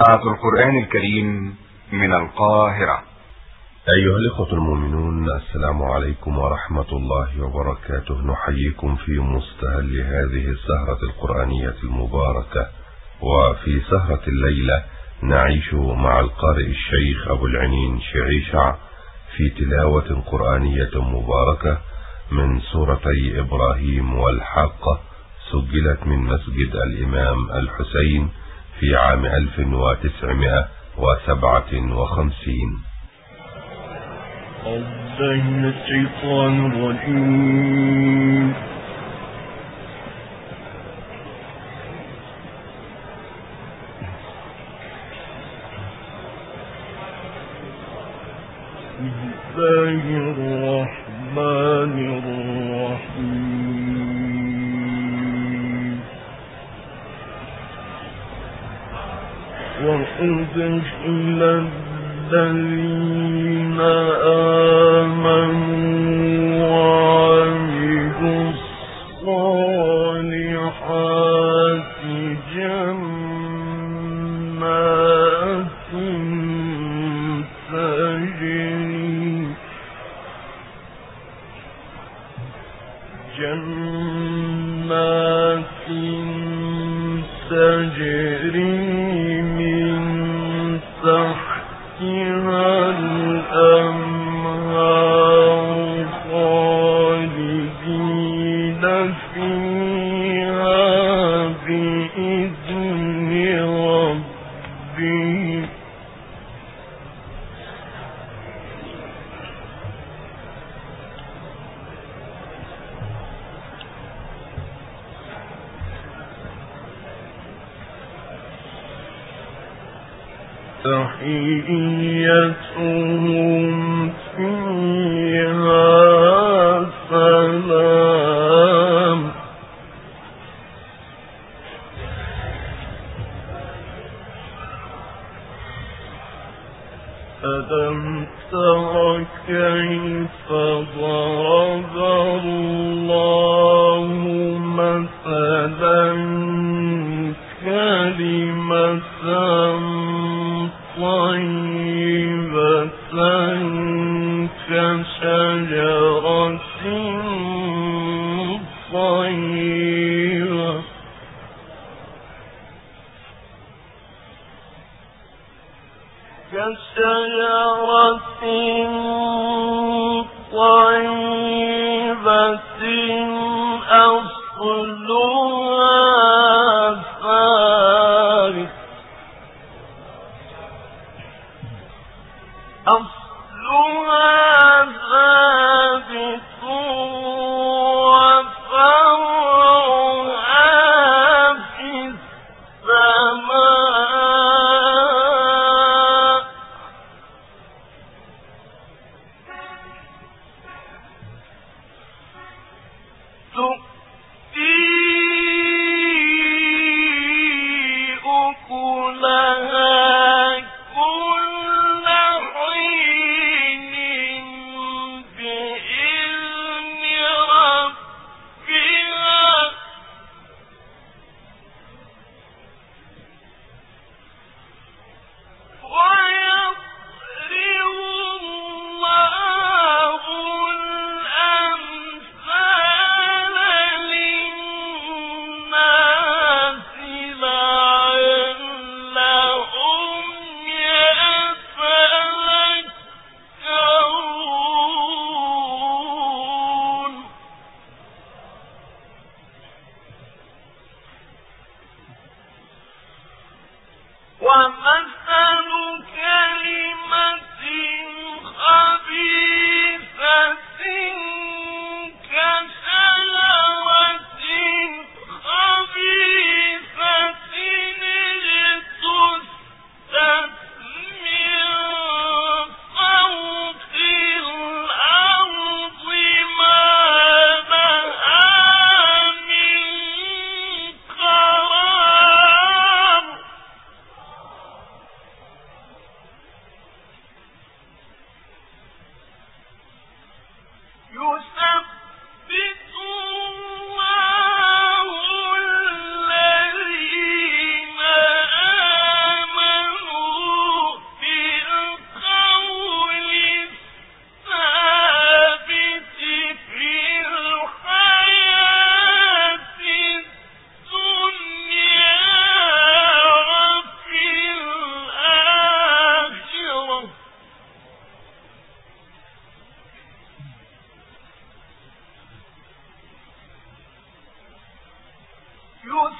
إذاعة القرآن الكريم من القاهرة. أيها الإخوة المؤمنون السلام عليكم ورحمة الله وبركاته. نحييكم في مستهل هذه السهرة القرآنية المباركة. وفي سهرة الليلة نعيش مع القارئ الشيخ أبو العنين شعيشع في تلاوة قرآنية مباركة من سورتي إبراهيم والحاقة سجلت من مسجد الإمام الحسين في عام 1957 من الشيطان الرجيم. بسم الله الرحمن الرحيم. وأدخل الذين آمنوا الصالحات جنات تجري جنات تجري كشجرة طيبة 给我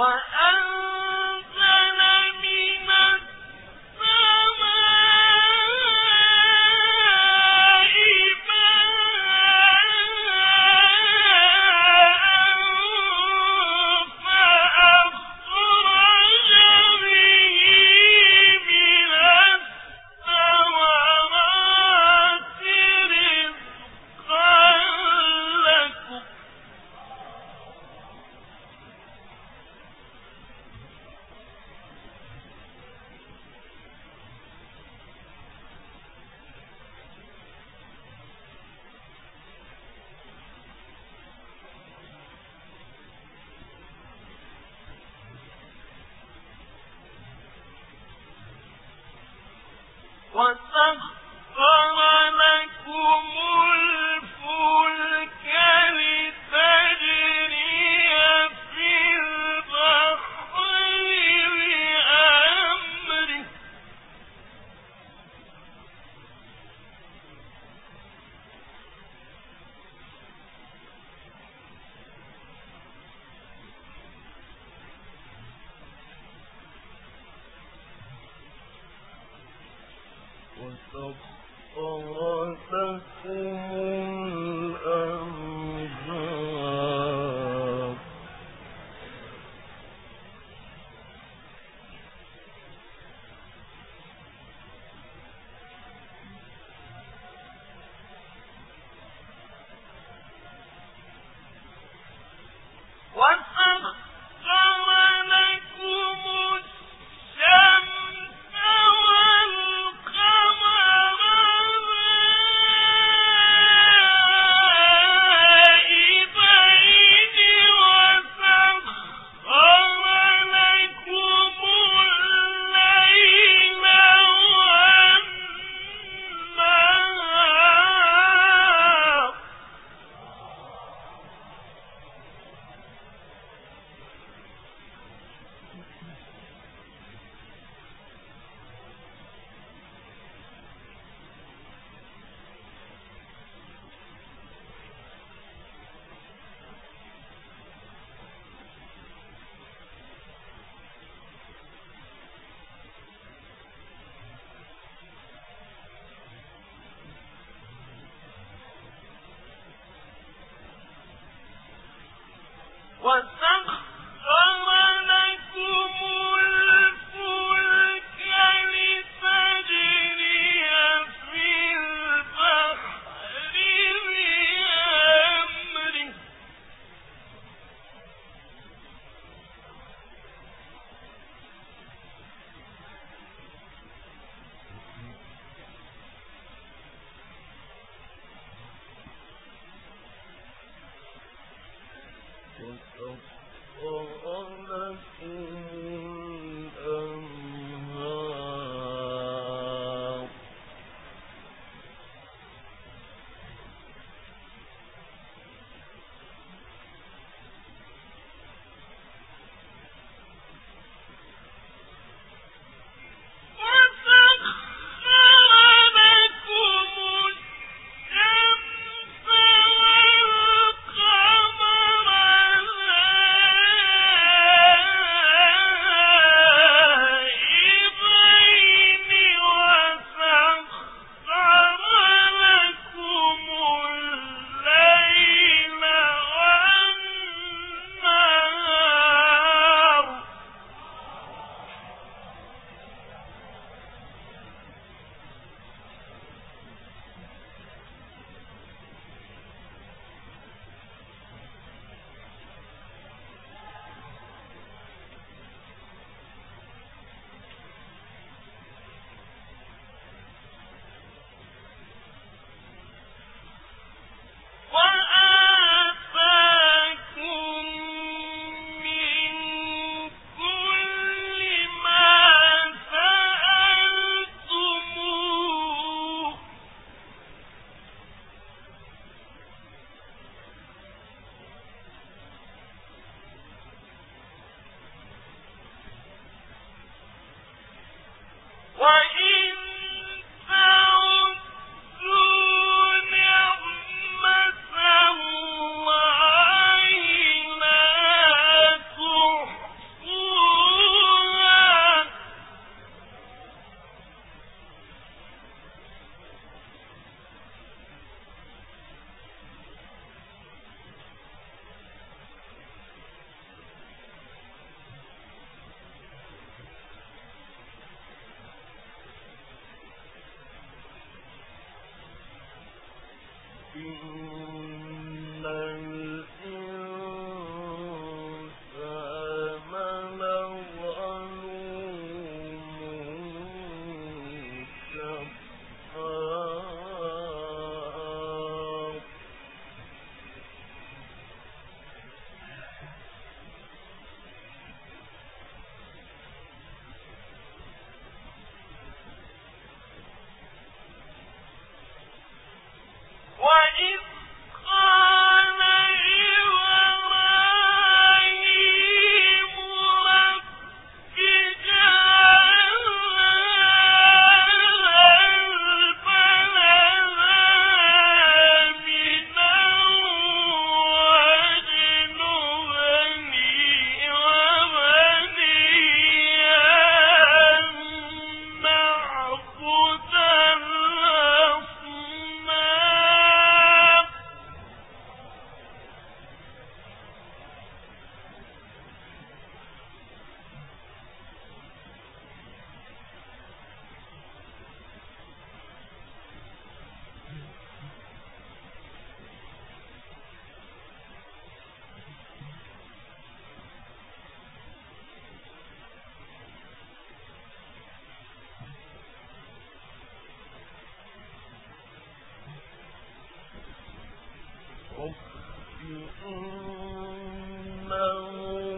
وأن سبحانكم والسخر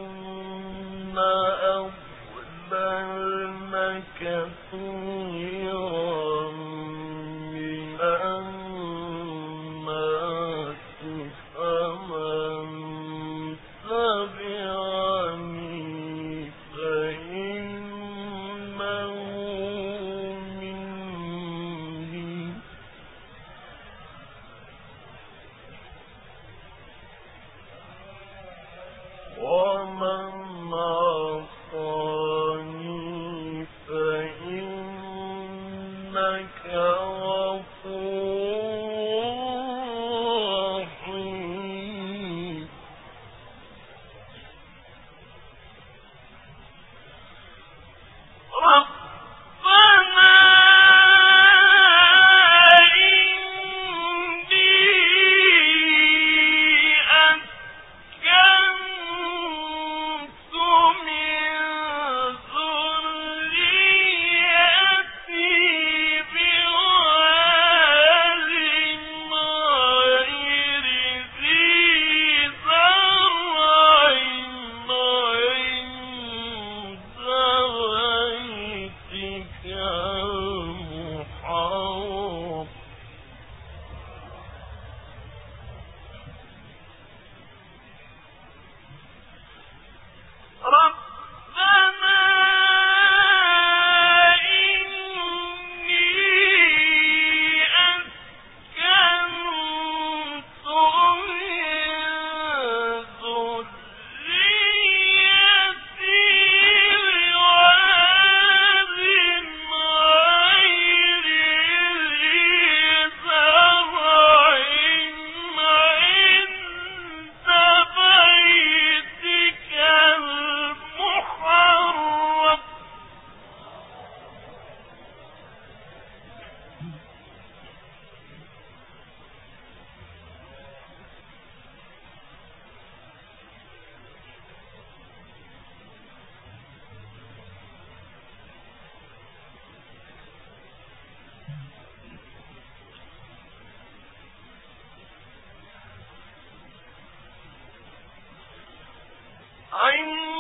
إنهن أضللن كثيرا I'm